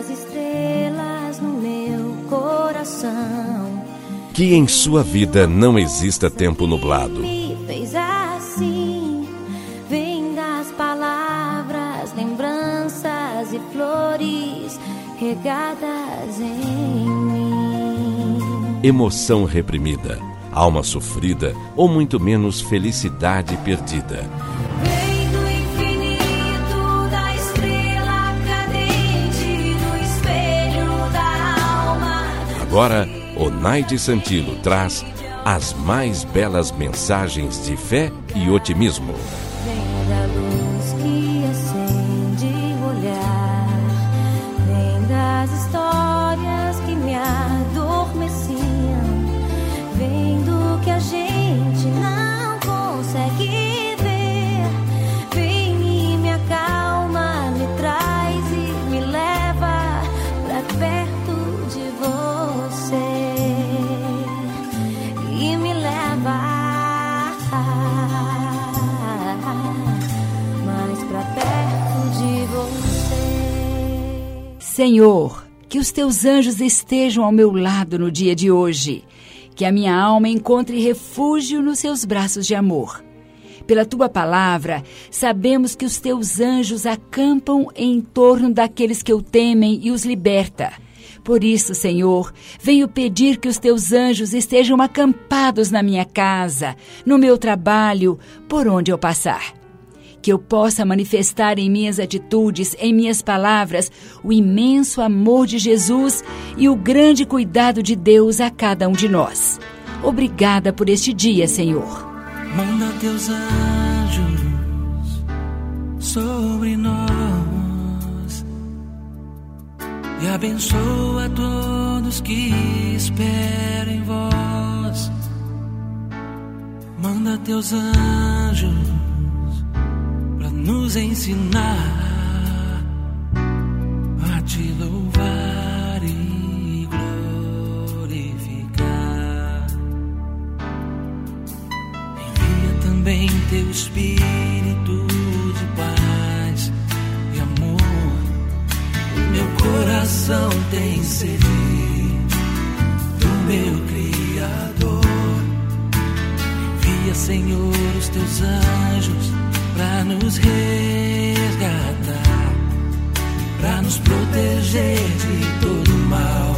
as estrelas no meu coração. Que em sua vida não exista tempo nublado. Me fez assim, vem palavras, lembranças e flores regadas em mim. Emoção reprimida, alma sofrida ou muito menos felicidade perdida. Agora, Onaide Santilo traz as mais belas mensagens de fé e otimismo. Vem da luz que acende o olhar. Vem das histórias Senhor, que os teus anjos estejam ao meu lado no dia de hoje. Que a minha alma encontre refúgio nos seus braços de amor. Pela tua palavra, sabemos que os teus anjos acampam em torno daqueles que o temem e os liberta. Por isso, Senhor, venho pedir que os teus anjos estejam acampados na minha casa, no meu trabalho, por onde eu passar que eu possa manifestar em minhas atitudes, em minhas palavras, o imenso amor de Jesus e o grande cuidado de Deus a cada um de nós. Obrigada por este dia, Senhor. Manda teus anjos sobre nós e abençoa todos que esperam em vós. Manda teus anjos nos ensinar a te louvar e glorificar. Envia também teu Espírito de paz e amor. O meu coração tem sede do meu Criador. Envia, Senhor, os teus anjos para nos resgatar, para nos proteger de todo mal,